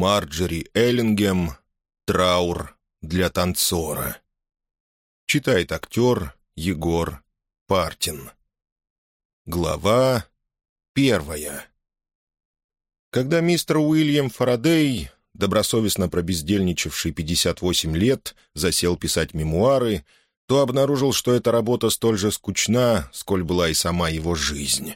Марджери Эллингем «Траур для танцора». Читает актер Егор Партин. Глава первая. Когда мистер Уильям Фарадей, добросовестно пробездельничавший 58 лет, засел писать мемуары, то обнаружил, что эта работа столь же скучна, сколь была и сама его жизнь.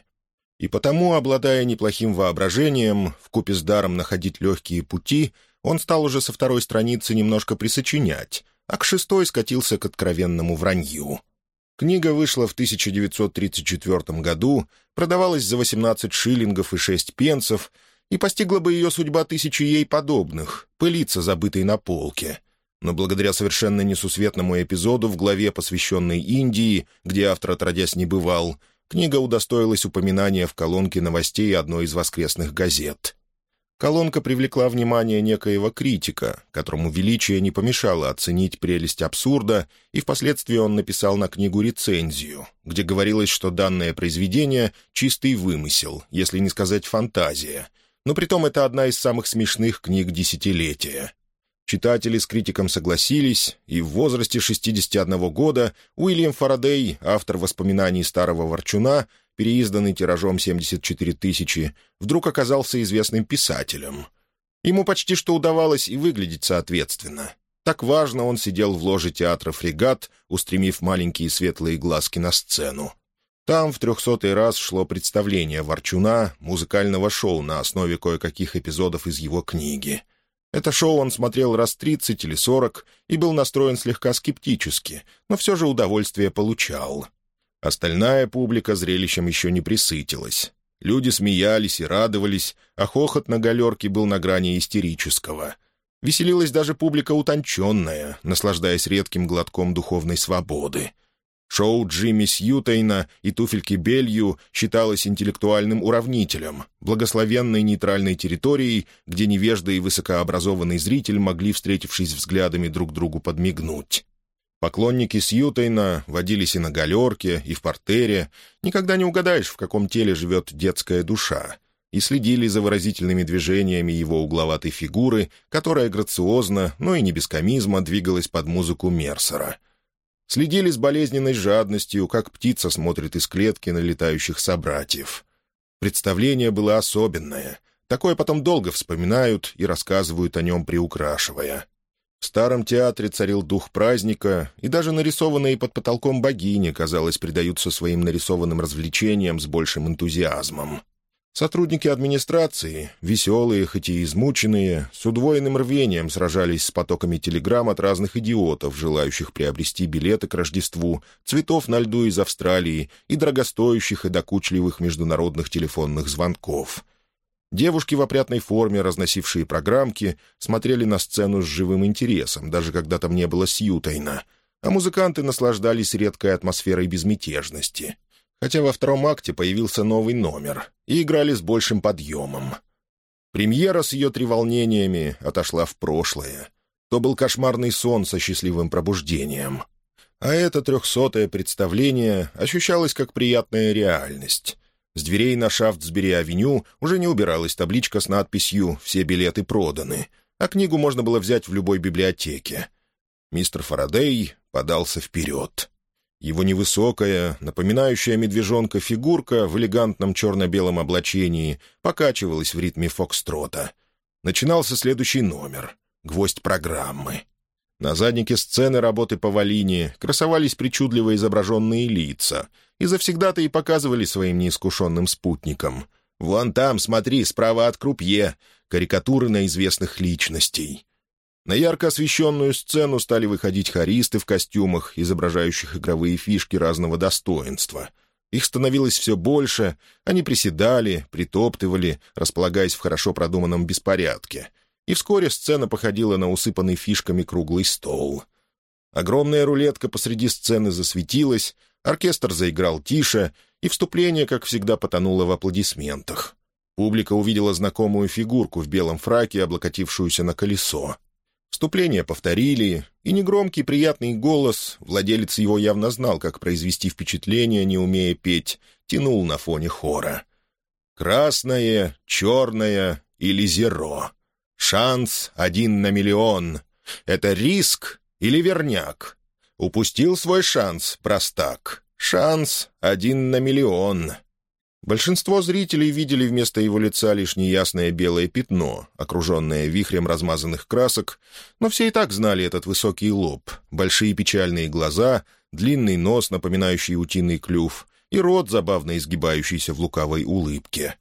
И потому, обладая неплохим воображением, вкупе с даром находить легкие пути, он стал уже со второй страницы немножко присочинять, а к шестой скатился к откровенному вранью — Книга вышла в 1934 году, продавалась за 18 шиллингов и 6 пенсов, и постигла бы ее судьба тысячи ей подобных, пылиться забытой на полке. Но благодаря совершенно несусветному эпизоду в главе, посвященной Индии, где автор отродясь не бывал, книга удостоилась упоминания в колонке новостей одной из воскресных газет. Колонка привлекла внимание некоего критика, которому величие не помешало оценить прелесть абсурда, и впоследствии он написал на книгу рецензию, где говорилось, что данное произведение — чистый вымысел, если не сказать фантазия, но притом это одна из самых смешных книг десятилетия. Читатели с критиком согласились, и в возрасте 61 года Уильям Фарадей, автор воспоминаний старого ворчуна, переизданный тиражом 74 тысячи, вдруг оказался известным писателем. Ему почти что удавалось и выглядеть соответственно. Так важно он сидел в ложе театра «Фрегат», устремив маленькие светлые глазки на сцену. Там в трехсотый раз шло представление Ворчуна, музыкального шоу на основе кое-каких эпизодов из его книги. Это шоу он смотрел раз тридцать или сорок и был настроен слегка скептически, но все же удовольствие получал. Остальная публика зрелищем еще не присытилась. Люди смеялись и радовались, а хохот на галерке был на грани истерического. Веселилась даже публика утонченная, наслаждаясь редким глотком духовной свободы. Шоу Джимми Сьютейна и туфельки Белью считалось интеллектуальным уравнителем, благословенной нейтральной территорией, где невежда и высокообразованный зритель могли, встретившись взглядами, друг другу подмигнуть. Поклонники Сьютейна водились и на галерке, и в портере. Никогда не угадаешь, в каком теле живет детская душа. И следили за выразительными движениями его угловатой фигуры, которая грациозно, но и не без комизма, двигалась под музыку Мерсера. Следили с болезненной жадностью, как птица смотрит из клетки на летающих собратьев. Представление было особенное. Такое потом долго вспоминают и рассказывают о нем, приукрашивая. В старом театре царил дух праздника, и даже нарисованные под потолком богини, казалось, придаются своим нарисованным развлечениям с большим энтузиазмом. Сотрудники администрации, веселые, хоть и измученные, с удвоенным рвением сражались с потоками телеграмм от разных идиотов, желающих приобрести билеты к Рождеству, цветов на льду из Австралии и дорогостоящих и докучливых международных телефонных звонков — Девушки в опрятной форме, разносившие программки, смотрели на сцену с живым интересом, даже когда там не было Сьютайна, а музыканты наслаждались редкой атмосферой безмятежности. Хотя во втором акте появился новый номер, и играли с большим подъемом. Премьера с ее треволнениями отошла в прошлое. То был кошмарный сон со счастливым пробуждением. А это трехсотое представление ощущалось как приятная реальность. С дверей на Шафтсбери-авеню уже не убиралась табличка с надписью «Все билеты проданы», а книгу можно было взять в любой библиотеке. Мистер Фарадей подался вперед. Его невысокая, напоминающая медвежонка фигурка в элегантном черно-белом облачении покачивалась в ритме фокстрота. Начинался следующий номер — гвоздь программы. На заднике сцены работы по Валине красовались причудливо изображенные лица, и завсегда-то и показывали своим неискушенным спутникам. «Вон там, смотри, справа от крупье, карикатуры на известных личностей». На ярко освещенную сцену стали выходить хористы в костюмах, изображающих игровые фишки разного достоинства. Их становилось все больше, они приседали, притоптывали, располагаясь в хорошо продуманном беспорядке — и вскоре сцена походила на усыпанный фишками круглый стол. Огромная рулетка посреди сцены засветилась, оркестр заиграл тише, и вступление, как всегда, потонуло в аплодисментах. Публика увидела знакомую фигурку в белом фраке, облокотившуюся на колесо. Вступление повторили, и негромкий приятный голос, владелец его явно знал, как произвести впечатление, не умея петь, тянул на фоне хора. «Красное, черное или зеро?» Шанс один на миллион. Это риск или верняк? Упустил свой шанс, простак. Шанс один на миллион. Большинство зрителей видели вместо его лица лишь неясное белое пятно, окруженное вихрем размазанных красок, но все и так знали этот высокий лоб, большие печальные глаза, длинный нос, напоминающий утиный клюв, и рот, забавно изгибающийся в лукавой улыбке.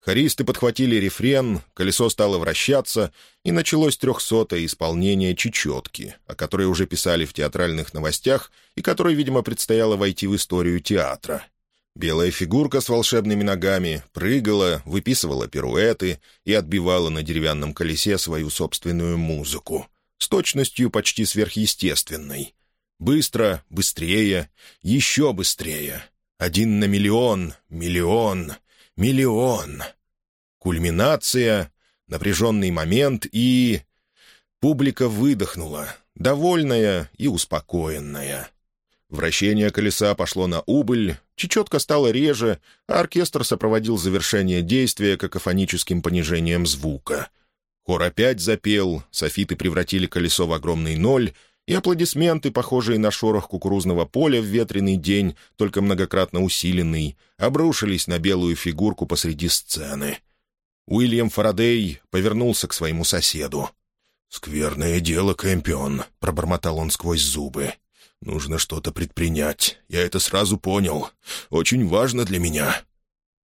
Хористы подхватили рефрен, колесо стало вращаться, и началось трехсотое исполнение чечетки, о которой уже писали в театральных новостях и которой, видимо, предстояло войти в историю театра. Белая фигурка с волшебными ногами прыгала, выписывала пируэты и отбивала на деревянном колесе свою собственную музыку, с точностью почти сверхъестественной. Быстро, быстрее, еще быстрее. Один на миллион, миллион, миллион. Кульминация, напряженный момент и... Публика выдохнула, довольная и успокоенная. Вращение колеса пошло на убыль, чечетка стала реже, а оркестр сопроводил завершение действия какофоническим понижением звука. Хор опять запел, софиты превратили колесо в огромный ноль, и аплодисменты, похожие на шорох кукурузного поля в ветреный день, только многократно усиленный, обрушились на белую фигурку посреди сцены. Уильям Фарадей повернулся к своему соседу. «Скверное дело, Кэмпион», — пробормотал он сквозь зубы. «Нужно что-то предпринять. Я это сразу понял. Очень важно для меня».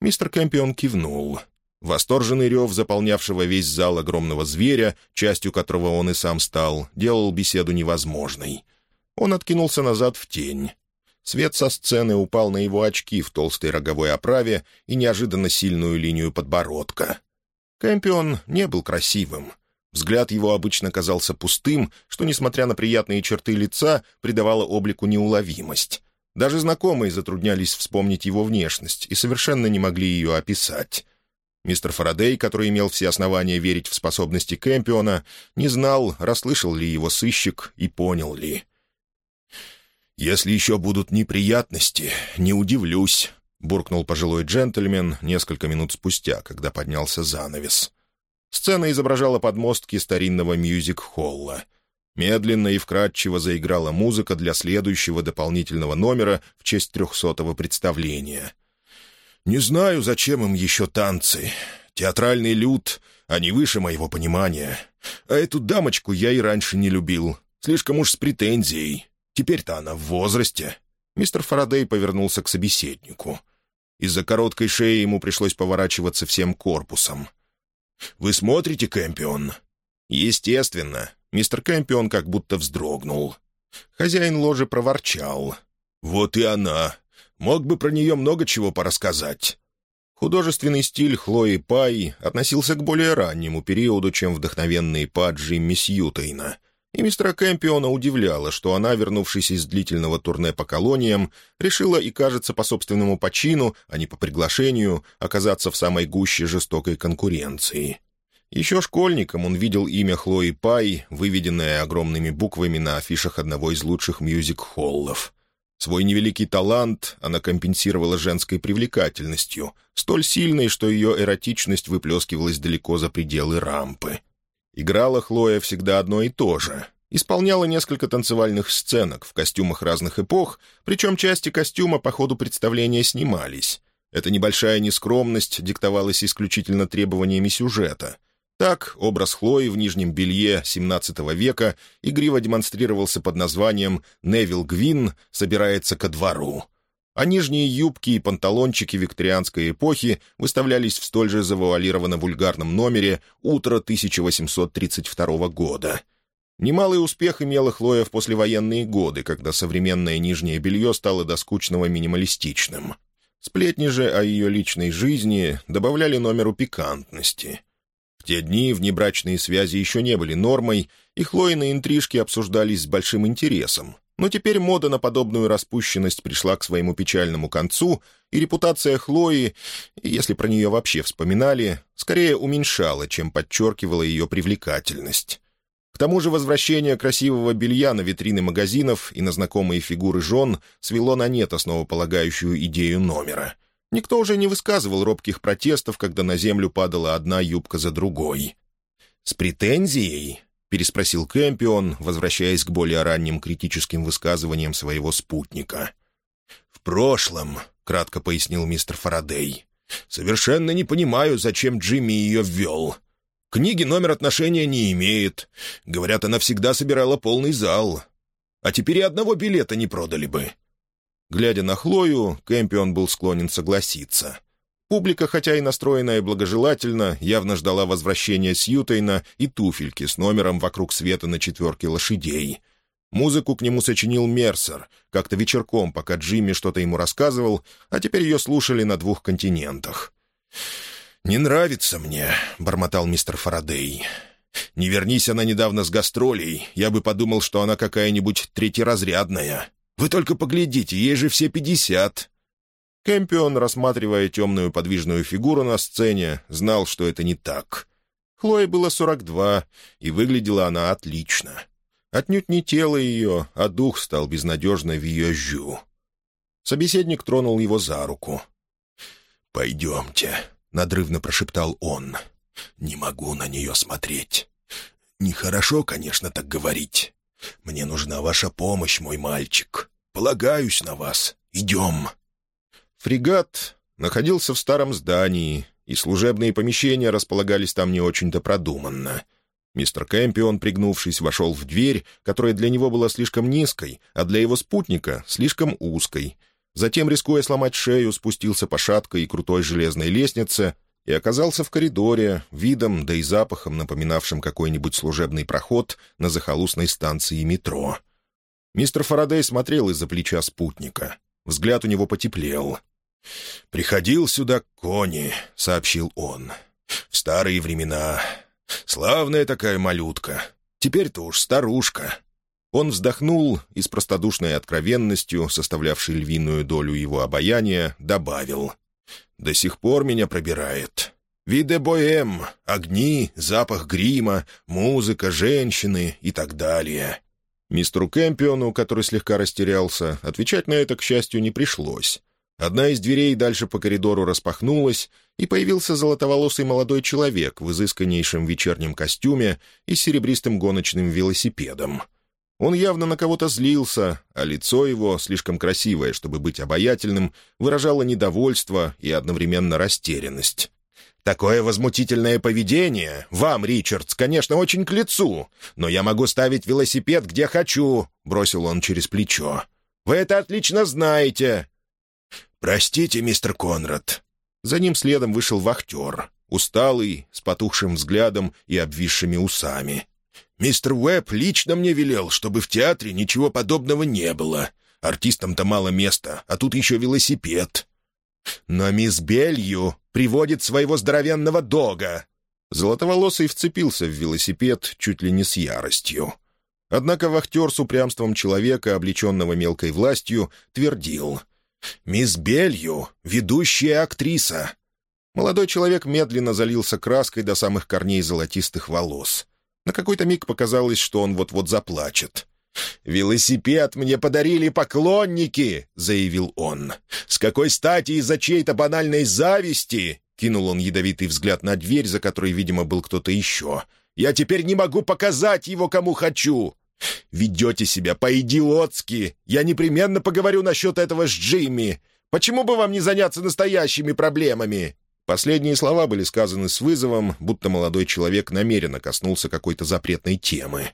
Мистер Кэмпион кивнул. Восторженный рев, заполнявшего весь зал огромного зверя, частью которого он и сам стал, делал беседу невозможной. Он откинулся назад в тень. Свет со сцены упал на его очки в толстой роговой оправе и неожиданно сильную линию подбородка. Кэмпион не был красивым — Взгляд его обычно казался пустым, что, несмотря на приятные черты лица, придавало облику неуловимость. Даже знакомые затруднялись вспомнить его внешность и совершенно не могли ее описать. Мистер Фарадей, который имел все основания верить в способности Кэмпиона, не знал, расслышал ли его сыщик и понял ли. «Если еще будут неприятности, не удивлюсь», — буркнул пожилой джентльмен несколько минут спустя, когда поднялся занавес. Сцена изображала подмостки старинного мюзик-холла. Медленно и вкрадчиво заиграла музыка для следующего дополнительного номера в честь трехсотого представления. «Не знаю, зачем им еще танцы. Театральный люд, они выше моего понимания. А эту дамочку я и раньше не любил. Слишком уж с претензией. Теперь-то она в возрасте». Мистер Фарадей повернулся к собеседнику. Из-за короткой шеи ему пришлось поворачиваться всем корпусом. «Вы смотрите, Кэмпион?» «Естественно». Мистер Кэмпион как будто вздрогнул. Хозяин ложи проворчал. «Вот и она. Мог бы про нее много чего порассказать». Художественный стиль Хлои Пай относился к более раннему периоду, чем вдохновенный па Джимми Сьютейна — и мистера Кэмпиона удивляло, что она, вернувшись из длительного турне по колониям, решила и, кажется, по собственному почину, а не по приглашению, оказаться в самой гуще жестокой конкуренции. Еще школьником он видел имя Хлои Пай, выведенное огромными буквами на афишах одного из лучших мюзик-холлов. Свой невеликий талант она компенсировала женской привлекательностью, столь сильной, что ее эротичность выплескивалась далеко за пределы рампы. Играла Хлоя всегда одно и то же. Исполняла несколько танцевальных сценок в костюмах разных эпох, причем части костюма по ходу представления снимались. Эта небольшая нескромность диктовалась исключительно требованиями сюжета. Так, образ Хлои в нижнем белье XVII века игриво демонстрировался под названием «Невил Гвин собирается ко двору» а нижние юбки и панталончики викторианской эпохи выставлялись в столь же завуалированно-вульгарном номере «Утро 1832 года». Немалый успех имела Хлоя в послевоенные годы, когда современное нижнее белье стало до скучного минималистичным. Сплетни же о ее личной жизни добавляли номеру пикантности. Те дни внебрачные связи еще не были нормой, и Хлоины интрижки обсуждались с большим интересом, но теперь мода на подобную распущенность пришла к своему печальному концу, и репутация Хлои, если про нее вообще вспоминали, скорее уменьшала, чем подчеркивала ее привлекательность. К тому же возвращение красивого белья на витрины магазинов и на знакомые фигуры жен свело на нет основополагающую идею номера. Никто уже не высказывал робких протестов, когда на землю падала одна юбка за другой. «С претензией?» — переспросил Кэмпион, возвращаясь к более ранним критическим высказываниям своего спутника. «В прошлом», — кратко пояснил мистер Фарадей, — «совершенно не понимаю, зачем Джимми ее ввел. Книги номер отношения не имеет. Говорят, она всегда собирала полный зал. А теперь и одного билета не продали бы». Глядя на Хлою, Кэмпион был склонен согласиться. Публика, хотя и настроенная благожелательно, явно ждала возвращения Сьютейна и туфельки с номером «Вокруг света» на четверке лошадей. Музыку к нему сочинил Мерсер, как-то вечерком, пока Джимми что-то ему рассказывал, а теперь ее слушали на двух континентах. «Не нравится мне», — бормотал мистер Фарадей. «Не вернись она недавно с гастролей, я бы подумал, что она какая-нибудь третьеразрядная. Вы только поглядите, ей же все пятьдесят». Кэмпион, рассматривая темную подвижную фигуру на сцене, знал, что это не так. Хлое было сорок два, и выглядела она отлично. Отнюдь не тело ее, а дух стал безнадежно виежу. Собеседник тронул его за руку. «Пойдемте», — надрывно прошептал он. «Не могу на нее смотреть. Нехорошо, конечно, так говорить. Мне нужна ваша помощь, мой мальчик. Полагаюсь на вас. Идем». Фрегат находился в старом здании, и служебные помещения располагались там не очень-то продуманно. Мистер Кэмпион, пригнувшись, вошел в дверь, которая для него была слишком низкой, а для его спутника — слишком узкой. Затем, рискуя сломать шею, спустился по шаткой и крутой железной лестнице и оказался в коридоре, видом, да и запахом, напоминавшим какой-нибудь служебный проход на захолустной станции метро. Мистер Фарадей смотрел из-за плеча спутника. Взгляд у него потеплел. «Приходил сюда Кони», — сообщил он. «В старые времена. Славная такая малютка. Теперь-то уж старушка». Он вздохнул и с простодушной откровенностью, составлявшей львиную долю его обаяния, добавил. «До сих пор меня пробирает. Виде боем, огни, запах грима, музыка, женщины и так далее». Мистеру Кэмпиону, который слегка растерялся, отвечать на это, к счастью, не пришлось. Одна из дверей дальше по коридору распахнулась, и появился золотоволосый молодой человек в изысканнейшем вечернем костюме и с серебристым гоночным велосипедом. Он явно на кого-то злился, а лицо его, слишком красивое, чтобы быть обаятельным, выражало недовольство и одновременно растерянность. «Такое возмутительное поведение вам, Ричардс, конечно, очень к лицу, но я могу ставить велосипед где хочу», — бросил он через плечо. «Вы это отлично знаете. «Простите, мистер Конрад». За ним следом вышел вахтер, усталый, с потухшим взглядом и обвисшими усами. «Мистер Уэбб лично мне велел, чтобы в театре ничего подобного не было. Артистам-то мало места, а тут еще велосипед». «Но мисс Белью приводит своего здоровенного дога». Золотоволосый вцепился в велосипед чуть ли не с яростью. Однако вахтер с упрямством человека, облеченного мелкой властью, твердил — «Мисс Белью — ведущая актриса». Молодой человек медленно залился краской до самых корней золотистых волос. На какой-то миг показалось, что он вот-вот заплачет. «Велосипед мне подарили поклонники!» — заявил он. «С какой стати из-за чьей-то банальной зависти?» — кинул он ядовитый взгляд на дверь, за которой, видимо, был кто-то еще. «Я теперь не могу показать его, кому хочу!» «Ведете себя по-идиотски. Я непременно поговорю насчет этого с Джимми. Почему бы вам не заняться настоящими проблемами?» Последние слова были сказаны с вызовом, будто молодой человек намеренно коснулся какой-то запретной темы.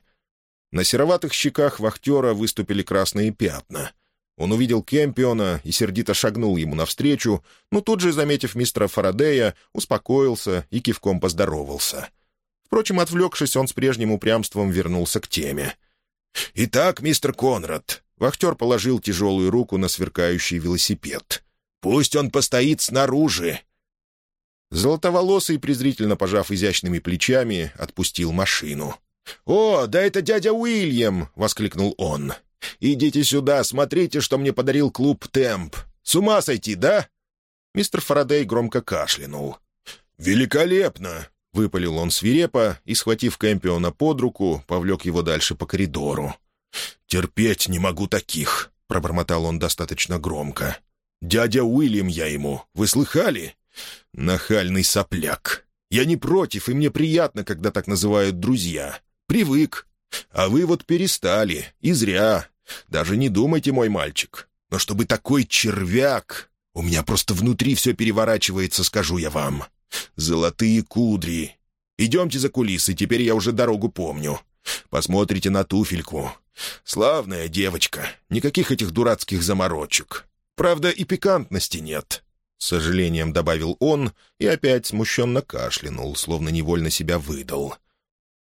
На сероватых щеках вахтера выступили красные пятна. Он увидел Кемпиона и сердито шагнул ему навстречу, но тут же, заметив мистера Фарадея, успокоился и кивком поздоровался. Впрочем, отвлекшись, он с прежним упрямством вернулся к теме — «Итак, мистер Конрад...» Вахтер положил тяжелую руку на сверкающий велосипед. «Пусть он постоит снаружи!» Золотоволосый, презрительно пожав изящными плечами, отпустил машину. «О, да это дядя Уильям!» — воскликнул он. «Идите сюда, смотрите, что мне подарил клуб «Темп». С ума сойти, да?» Мистер Фарадей громко кашлянул. «Великолепно! — выпалил он свирепо и, схватив Кэмпиона под руку, повлек его дальше по коридору. «Терпеть не могу таких», — пробормотал он достаточно громко. «Дядя Уильям я ему, вы слыхали? Нахальный сопляк. Я не против, и мне приятно, когда так называют друзья. Привык. А вы вот перестали, и зря. Даже не думайте, мой мальчик. Но чтобы такой червяк... У меня просто внутри все переворачивается, скажу я вам. Золотые кудри. Идемте за кулисы, теперь я уже дорогу помню. Посмотрите на туфельку. Славная девочка. Никаких этих дурацких заморочек. Правда, и пикантности нет. С сожалением добавил он и опять смущенно кашлянул, словно невольно себя выдал.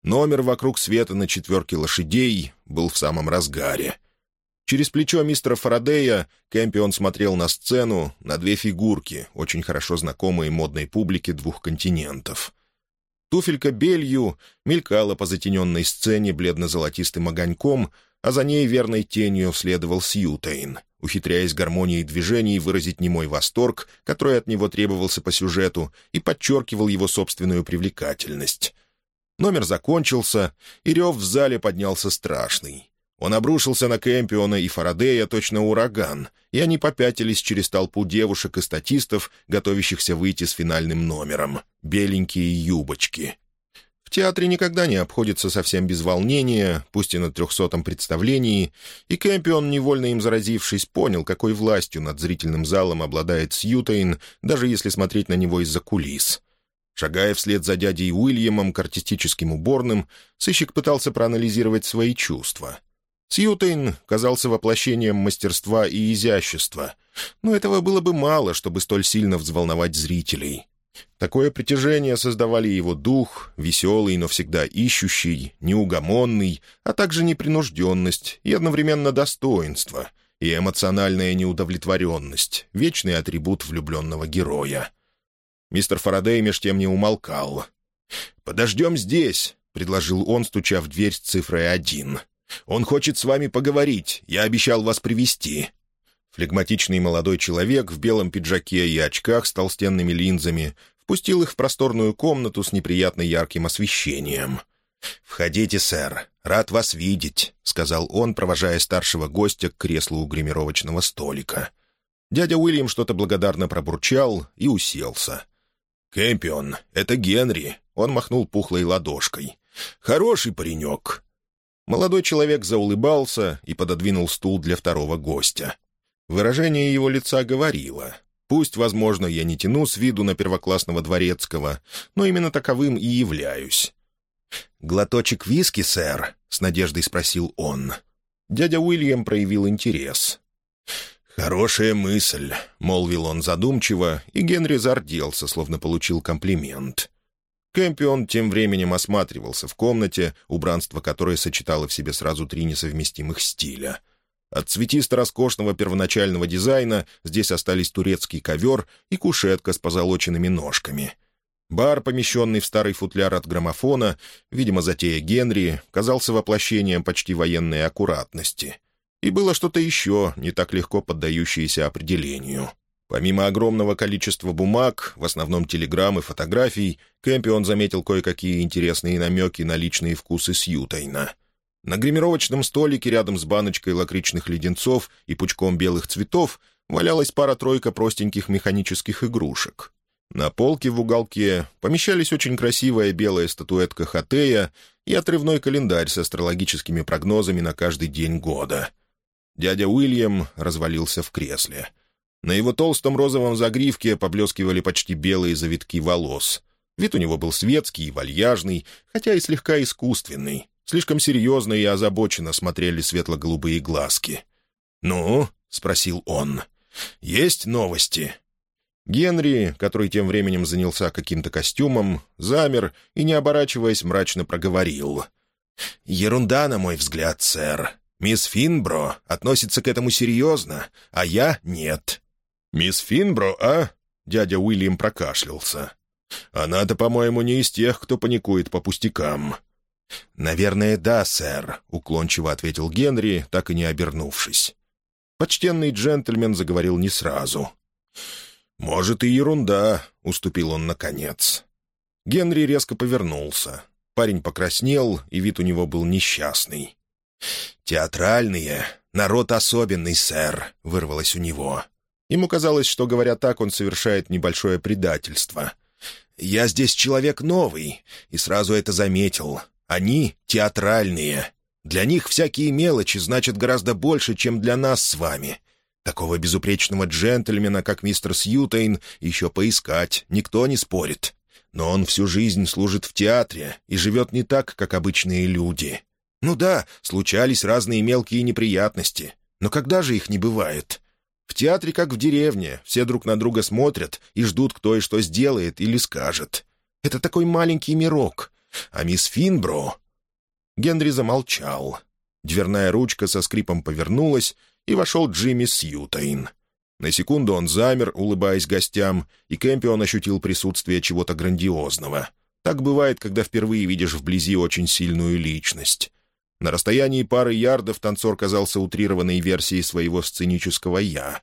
Номер вокруг света на четверке лошадей был в самом разгаре. Через плечо мистера Фарадея Кэмпион смотрел на сцену, на две фигурки, очень хорошо знакомые модной публике двух континентов. Туфелька белью мелькала по затененной сцене бледно-золотистым огоньком, а за ней верной тенью следовал Сьютейн, ухитряясь гармонией движений выразить немой восторг, который от него требовался по сюжету, и подчеркивал его собственную привлекательность. Номер закончился, и рев в зале поднялся страшный. Он обрушился на Кэмпиона и Фарадея точно ураган, и они попятились через толпу девушек и статистов, готовящихся выйти с финальным номером — беленькие юбочки. В театре никогда не обходится совсем без волнения, пусть и на трехсотом представлении, и Кэмпион, невольно им заразившись, понял, какой властью над зрительным залом обладает Сьютейн, даже если смотреть на него из-за кулис. Шагая вслед за дядей Уильямом к артистическим уборным, сыщик пытался проанализировать свои чувства — Сьютейн казался воплощением мастерства и изящества, но этого было бы мало, чтобы столь сильно взволновать зрителей. Такое притяжение создавали его дух, веселый, но всегда ищущий, неугомонный, а также непринужденность и одновременно достоинство, и эмоциональная неудовлетворенность, вечный атрибут влюбленного героя. Мистер Фарадей меж тем не умолкал. «Подождем здесь», — предложил он, стуча в дверь с цифрой один — он хочет с вами поговорить. Я обещал вас привести Флегматичный молодой человек в белом пиджаке и очках с толстенными линзами впустил их в просторную комнату с неприятно ярким освещением. «Входите, сэр. Рад вас видеть», — сказал он, провожая старшего гостя к креслу у гримировочного столика. Дядя Уильям что-то благодарно пробурчал и уселся. «Кэмпион, это Генри», — он махнул пухлой ладошкой. «Хороший паренек. Молодой человек заулыбался и пододвинул стул для второго гостя. Выражение его лица говорило. «Пусть, возможно, я не тяну с виду на первоклассного дворецкого, но именно таковым и являюсь». «Глоточек виски, сэр?» — с надеждой спросил он. Дядя Уильям проявил интерес. «Хорошая мысль», — молвил он задумчиво, и Генри зарделся, словно получил комплимент. Кэмпион тем временем осматривался в комнате, убранство которой сочетало в себе сразу три несовместимых стиля. От цветисто-роскошного первоначального дизайна здесь остались турецкий ковер и кушетка с позолоченными ножками. Бар, помещенный в старый футляр от граммофона, видимо, затея Генри, казался воплощением почти военной аккуратности. И было что-то еще, не так легко поддающееся определению — Помимо огромного количества бумаг, в основном телеграмм и фотографий, Кэмпион заметил кое-какие интересные намеки на личные вкусы Сьютайна. На гримировочном столике рядом с баночкой лакричных леденцов и пучком белых цветов валялась пара-тройка простеньких механических игрушек. На полке в уголке помещались очень красивая белая статуэтка Хатея и отрывной календарь с астрологическими прогнозами на каждый день года. Дядя Уильям развалился в кресле — на его толстом розовом загривке поблескивали почти белые завитки волос. Вид у него был светский и вальяжный, хотя и слегка искусственный. Слишком серьезно и озабоченно смотрели светло-голубые глазки. «Ну?» — спросил он. «Есть новости?» Генри, который тем временем занялся каким-то костюмом, замер и, не оборачиваясь, мрачно проговорил. «Ерунда, на мой взгляд, сэр. Мисс Финбро относится к этому серьезно, а я — нет. «Мисс Финбро, а?» — дядя Уильям прокашлялся. «Она-то, по-моему, не из тех, кто паникует по пустякам». «Наверное, да, сэр», — уклончиво ответил Генри, так и не обернувшись. Почтенный джентльмен заговорил не сразу. «Может, и ерунда», — уступил он наконец. Генри резко повернулся. Парень покраснел, и вид у него был несчастный. «Театральные. Народ особенный, сэр», — вырвалось у него. Ему казалось, что, говоря так, он совершает небольшое предательство. «Я здесь человек новый, и сразу это заметил. Они театральные. Для них всякие мелочи значат гораздо больше, чем для нас с вами. Такого безупречного джентльмена, как мистер Сьютейн, еще поискать, никто не спорит. Но он всю жизнь служит в театре и живет не так, как обычные люди. Ну да, случались разные мелкие неприятности, но когда же их не бывает? В театре, как в деревне, все друг на друга смотрят и ждут, кто и что сделает или скажет. Это такой маленький мирок. А мисс Финбро... Генри замолчал. Дверная ручка со скрипом повернулась, и вошел Джимми Сьютейн. На секунду он замер, улыбаясь гостям, и Кэмпион ощутил присутствие чего-то грандиозного. Так бывает, когда впервые видишь вблизи очень сильную личность. На расстоянии пары ярдов танцор казался утрированной версией своего сценического «я».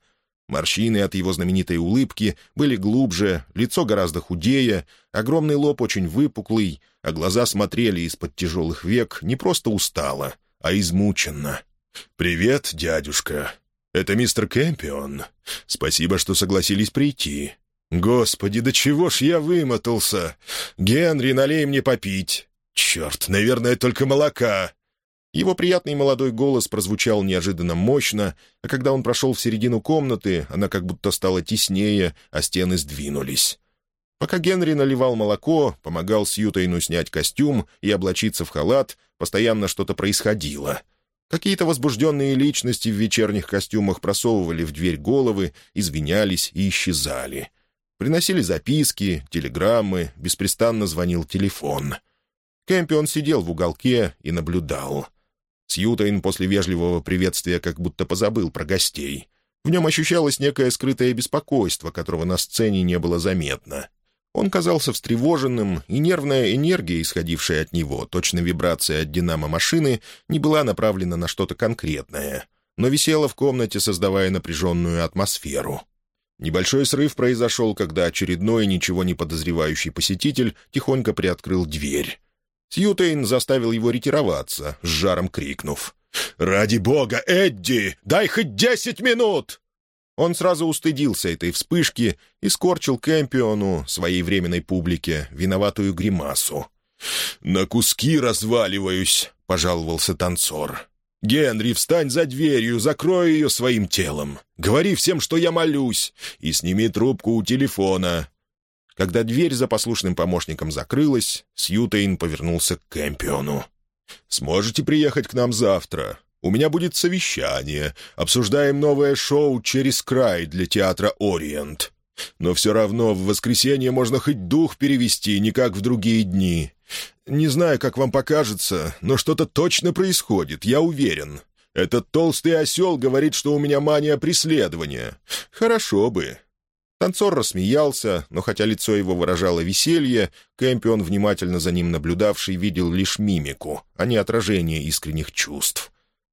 Морщины от его знаменитой улыбки были глубже, лицо гораздо худее, огромный лоб очень выпуклый, а глаза смотрели из-под тяжелых век не просто устало, а измученно. «Привет, дядюшка. Это мистер Кэмпион. Спасибо, что согласились прийти. Господи, до чего ж я вымотался! Генри, налей мне попить. Черт, наверное, только молока». Его приятный молодой голос прозвучал неожиданно мощно, а когда он прошел в середину комнаты, она как будто стала теснее, а стены сдвинулись. Пока Генри наливал молоко, помогал Сьютейну снять костюм и облачиться в халат, постоянно что-то происходило — Какие-то возбужденные личности в вечерних костюмах просовывали в дверь головы, извинялись и исчезали. Приносили записки, телеграммы, беспрестанно звонил телефон. Кэмпион сидел в уголке и наблюдал. Сьютайн после вежливого приветствия как будто позабыл про гостей. В нем ощущалось некое скрытое беспокойство, которого на сцене не было заметно. Он казался встревоженным, и нервная энергия, исходившая от него, точно вибрация от динамо-машины, не была направлена на что-то конкретное, но висела в комнате, создавая напряженную атмосферу. Небольшой срыв произошел, когда очередной, ничего не подозревающий посетитель тихонько приоткрыл дверь. Сьютейн заставил его ретироваться, с жаром крикнув. «Ради бога, Эдди, дай хоть десять минут!» Он сразу устыдился этой вспышки и скорчил Кэмпиону, своей временной публике, виноватую гримасу. «На куски разваливаюсь», — пожаловался танцор. «Генри, встань за дверью, закрой ее своим телом. Говори всем, что я молюсь, и сними трубку у телефона». Когда дверь за послушным помощником закрылась, Сьютейн повернулся к Кэмпиону. «Сможете приехать к нам завтра? У меня будет совещание. Обсуждаем новое шоу «Через край» для театра «Ориент». Но все равно в воскресенье можно хоть дух перевести, не как в другие дни. Не знаю, как вам покажется, но что-то точно происходит, я уверен. Этот толстый осел говорит, что у меня мания преследования. Хорошо бы». Танцор рассмеялся, но хотя лицо его выражало веселье, Кэмпион, внимательно за ним наблюдавший, видел лишь мимику, а не отражение искренних чувств.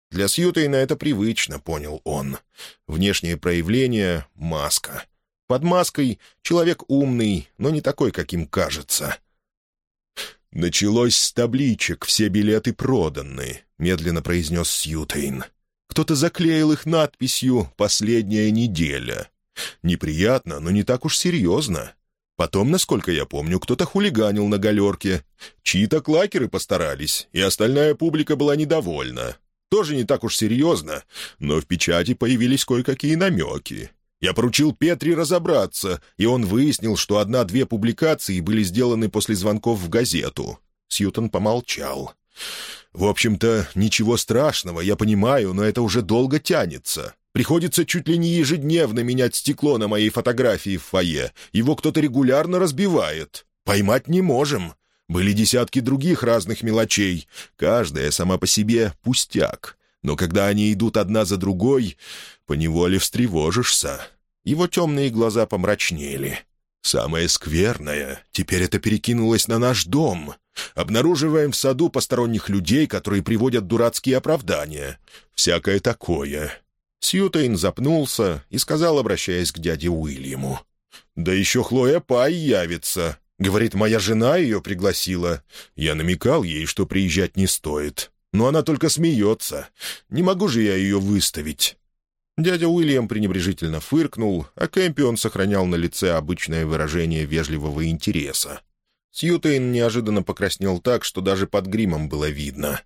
Для Сьютейна это привычно, понял он. Внешнее проявление — маска. Под маской человек умный, но не такой, каким кажется. «Началось с табличек, все билеты проданы», — медленно произнес Сьютейн. «Кто-то заклеил их надписью «Последняя неделя». Неприятно, но не так уж серьезно. Потом, насколько я помню, кто-то хулиганил на галерке. Чьи-то клакеры постарались, и остальная публика была недовольна. Тоже не так уж серьезно, но в печати появились кое-какие намеки. Я поручил Петри разобраться, и он выяснил, что одна-две публикации были сделаны после звонков в газету. Сьютон помолчал. «В общем-то, ничего страшного, я понимаю, но это уже долго тянется. Приходится чуть ли не ежедневно менять стекло на моей фотографии в фойе. Его кто-то регулярно разбивает. Поймать не можем. Были десятки других разных мелочей, каждая сама по себе пустяк. Но когда они идут одна за другой, поневоле встревожишься. Его темные глаза помрачнели. «Самое скверное, теперь это перекинулось на наш дом. Обнаруживаем в саду посторонних людей, которые приводят дурацкие оправдания. Всякое такое». Сьютейн запнулся и сказал, обращаясь к дяде Уильяму. «Да еще Хлоя Пай явится. Говорит, моя жена ее пригласила. Я намекал ей, что приезжать не стоит. Но она только смеется. Не могу же я ее выставить. Дядя Уильям пренебрежительно фыркнул, а Кэмпион сохранял на лице обычное выражение вежливого интереса. Сьютейн неожиданно покраснел так, что даже под гримом было видно.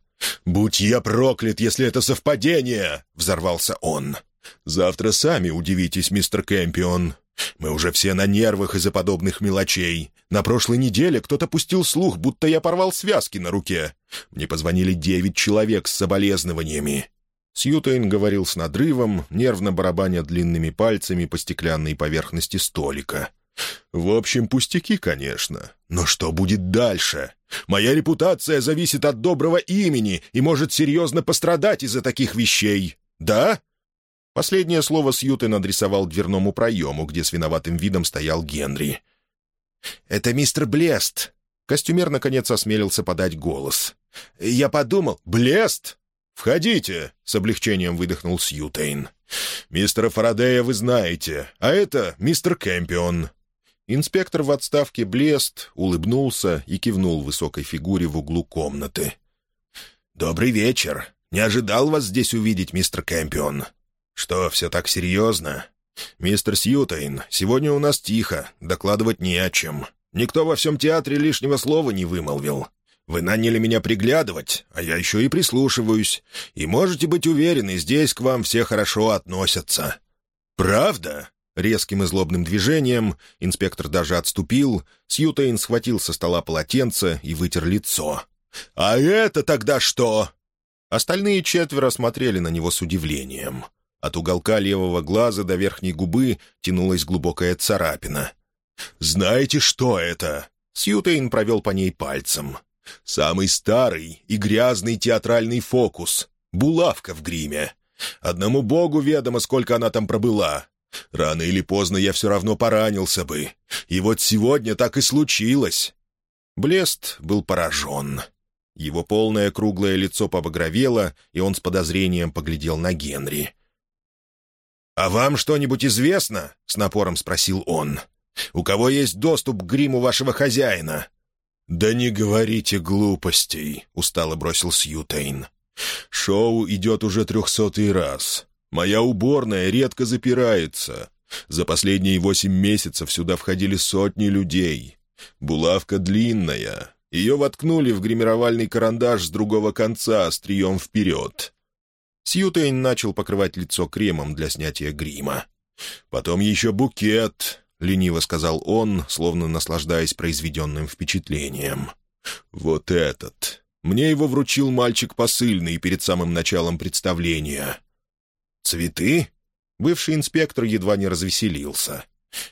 «Будь я проклят, если это совпадение!» — взорвался он. «Завтра сами удивитесь, мистер Кэмпион. Мы уже все на нервах из-за подобных мелочей. На прошлой неделе кто-то пустил слух, будто я порвал связки на руке. Мне позвонили девять человек с соболезнованиями. Сьютейн говорил с надрывом, нервно барабаня длинными пальцами по стеклянной поверхности столика. «В общем, пустяки, конечно. Но что будет дальше? Моя репутация зависит от доброго имени и может серьезно пострадать из-за таких вещей. Да?» Последнее слово Сьютен адресовал дверному проему, где с виноватым видом стоял Генри. «Это мистер Блест!» Костюмер, наконец, осмелился подать голос. «Я подумал...» «Блест! Входите!» — с облегчением выдохнул Сьютейн. «Мистера Фарадея вы знаете, а это мистер Кэмпион». Инспектор в отставке Блест улыбнулся и кивнул высокой фигуре в углу комнаты. «Добрый вечер. Не ожидал вас здесь увидеть, мистер Кэмпион. «Что, все так серьезно?» «Мистер Сьютейн, сегодня у нас тихо, докладывать не о чем. Никто во всем театре лишнего слова не вымолвил. Вы наняли меня приглядывать, а я еще и прислушиваюсь. И можете быть уверены, здесь к вам все хорошо относятся». «Правда?» Резким и злобным движением инспектор даже отступил, Сьютейн схватил со стола полотенце и вытер лицо. «А это тогда что?» Остальные четверо смотрели на него с удивлением. От уголка левого глаза до верхней губы тянулась глубокая царапина. «Знаете, что это?» Сьютейн провел по ней пальцем. «Самый старый и грязный театральный фокус. Булавка в гриме. Одному богу ведомо, сколько она там пробыла. Рано или поздно я все равно поранился бы. И вот сегодня так и случилось». Блест был поражен. Его полное круглое лицо побагровело, и он с подозрением поглядел на Генри. «А вам что-нибудь известно?» — с напором спросил он. «У кого есть доступ к гриму вашего хозяина?» «Да не говорите глупостей», — устало бросил Сьютейн. «Шоу идет уже трехсотый раз. Моя уборная редко запирается. За последние восемь месяцев сюда входили сотни людей. Булавка длинная. Ее воткнули в гримировальный карандаш с другого конца, острием вперед. Сьютейн начал покрывать лицо кремом для снятия грима. «Потом еще букет», — лениво сказал он, словно наслаждаясь произведенным впечатлением. «Вот этот. Мне его вручил мальчик посыльный перед самым началом представления». «Цветы?» Бывший инспектор едва не развеселился.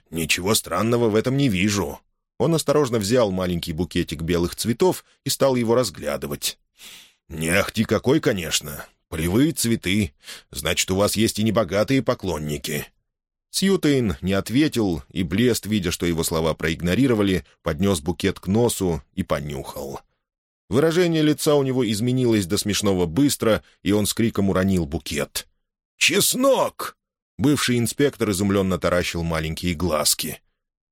«Ничего странного в этом не вижу». Он осторожно взял маленький букетик белых цветов и стал его разглядывать. «Не ахти какой, конечно. Полевые цветы. Значит, у вас есть и небогатые поклонники». Сьютейн не ответил, и Блест, видя, что его слова проигнорировали, поднес букет к носу и понюхал. Выражение лица у него изменилось до смешного быстро, и он с криком уронил букет. «Чеснок!» Бывший инспектор изумленно таращил маленькие глазки.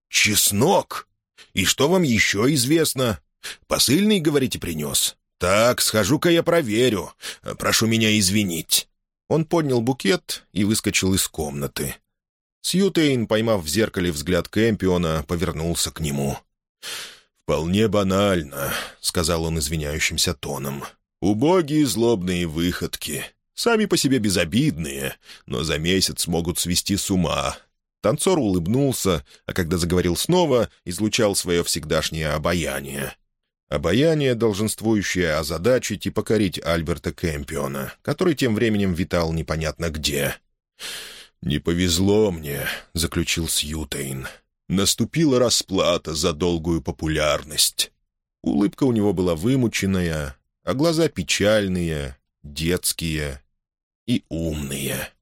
«Чеснок? И что вам еще известно? Посыльный, говорите, принес? «Так, схожу-ка я проверю. Прошу меня извинить». Он поднял букет и выскочил из комнаты. Сьютейн, поймав в зеркале взгляд Кэмпиона, повернулся к нему. «Вполне банально», — сказал он извиняющимся тоном. «Убогие злобные выходки. Сами по себе безобидные, но за месяц могут свести с ума». Танцор улыбнулся, а когда заговорил снова, излучал свое всегдашнее обаяние. Обаяние, долженствующее озадачить и покорить Альберта Кэмпиона, который тем временем витал непонятно где. «Не повезло мне», — заключил Сьютейн. «Наступила расплата за долгую популярность». Улыбка у него была вымученная, а глаза печальные, детские и умные.